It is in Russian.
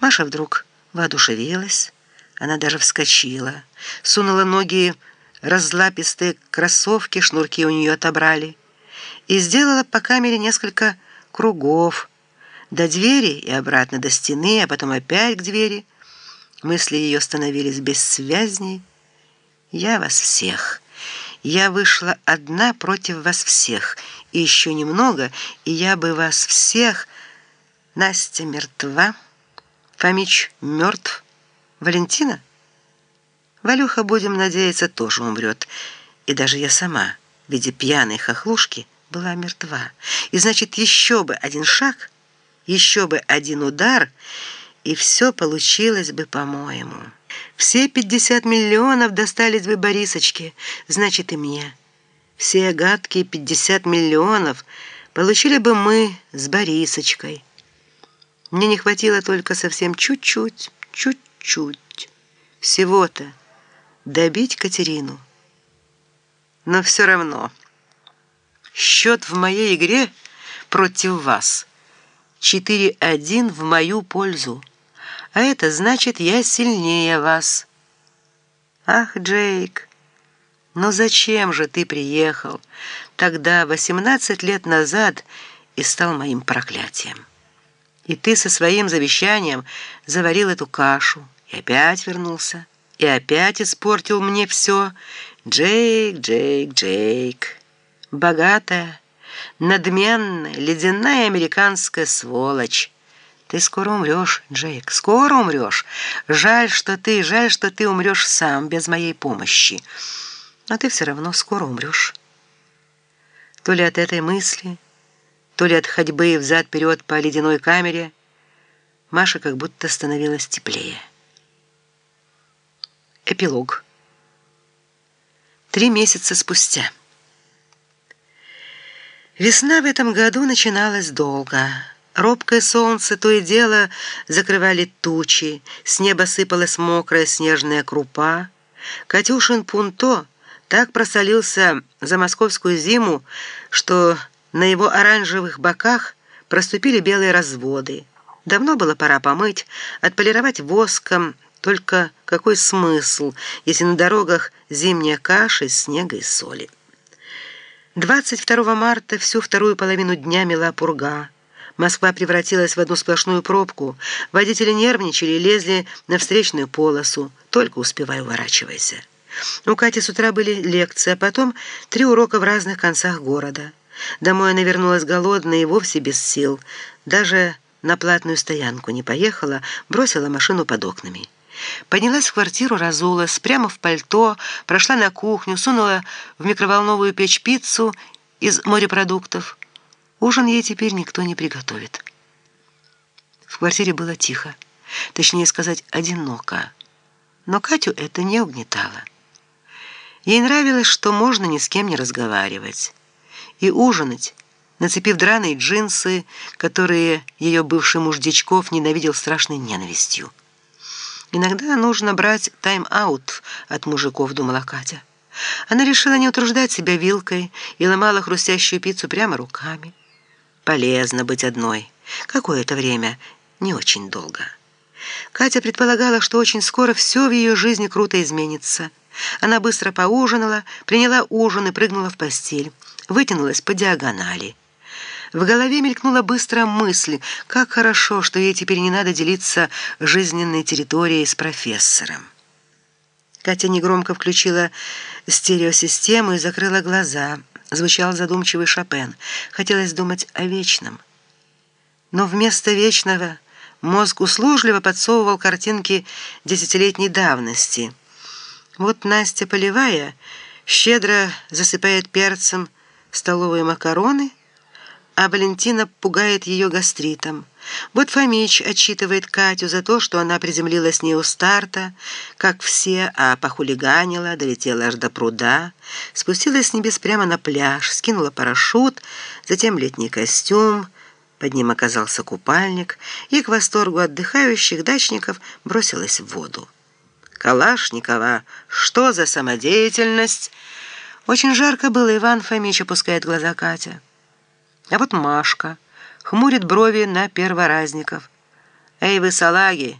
Маша вдруг воодушевилась. Она даже вскочила, сунула ноги разлапистые кроссовки, шнурки у нее отобрали, и сделала по камере несколько кругов, до двери и обратно до стены, а потом опять к двери. Мысли ее становились бессвязней. «Я вас всех. Я вышла одна против вас всех. И еще немного, и я бы вас всех...» Настя мертва, Фомич мертв, Валентина? Валюха, будем надеяться, тоже умрет. И даже я сама, в виде пьяной хохлушки, была мертва. И значит, еще бы один шаг, еще бы один удар, и все получилось бы по-моему. Все 50 миллионов достались бы Борисочке, значит и мне. Все гадкие 50 миллионов получили бы мы с Борисочкой. Мне не хватило только совсем чуть-чуть, чуть-чуть. Всего-то добить Катерину. Но все равно счет в моей игре против вас 4-1 в мою пользу. А это значит, я сильнее вас. Ах, Джейк, но зачем же ты приехал тогда, 18 лет назад, и стал моим проклятием? И ты со своим завещанием заварил эту кашу, и опять вернулся, и опять испортил мне все. Джейк, Джейк, Джейк. Богатая, надменная, ледяная американская сволочь. Ты скоро умрешь, Джейк, скоро умрешь. Жаль, что ты, жаль, что ты умрешь сам, без моей помощи. Но ты все равно скоро умрешь. То ли от этой мысли то ли от ходьбы взад-вперед по ледяной камере, Маша как будто становилась теплее. Эпилог. Три месяца спустя. Весна в этом году начиналась долго. Робкое солнце то и дело закрывали тучи, с неба сыпалась мокрая снежная крупа. Катюшин Пунто так просолился за московскую зиму, что на его оранжевых боках проступили белые разводы. Давно было пора помыть, отполировать воском, только какой смысл, если на дорогах зимняя каша из снега и соли? 22 марта всю вторую половину дня мела пурга. Москва превратилась в одну сплошную пробку. Водители нервничали и лезли на встречную полосу. Только успевай уворачивайся. У Кати с утра были лекции, а потом три урока в разных концах города. Домой она вернулась голодная и вовсе без сил. Даже на платную стоянку не поехала, бросила машину под окнами. Поднялась в квартиру, разулась, прямо в пальто, прошла на кухню, сунула в микроволновую печь пиццу из морепродуктов. Ужин ей теперь никто не приготовит. В квартире было тихо, точнее сказать, одиноко. Но Катю это не угнетало. Ей нравилось, что можно ни с кем не разговаривать и ужинать, нацепив драные джинсы, которые ее бывший муж Дичков ненавидел страшной ненавистью. «Иногда нужно брать тайм-аут от мужиков», — думала Катя. Она решила не утруждать себя вилкой и ломала хрустящую пиццу прямо руками. Полезно быть одной. Какое-то время, не очень долго. Катя предполагала, что очень скоро все в ее жизни круто изменится. Она быстро поужинала, приняла ужин и прыгнула в постель вытянулась по диагонали. В голове мелькнула быстрая мысль, как хорошо, что ей теперь не надо делиться жизненной территорией с профессором. Катя негромко включила стереосистему и закрыла глаза. Звучал задумчивый Шопен. Хотелось думать о вечном. Но вместо вечного мозг услужливо подсовывал картинки десятилетней давности. Вот Настя Полевая щедро засыпает перцем столовые макароны, а Валентина пугает ее гастритом. Вот Фомич отчитывает Катю за то, что она приземлилась не у старта, как все, а похулиганила, долетела аж до пруда, спустилась с небес прямо на пляж, скинула парашют, затем летний костюм, под ним оказался купальник, и к восторгу отдыхающих дачников бросилась в воду. «Калашникова, что за самодеятельность?» Очень жарко было, Иван Фомич опускает глаза Катя. А вот Машка хмурит брови на перворазников. «Эй вы, салаги!»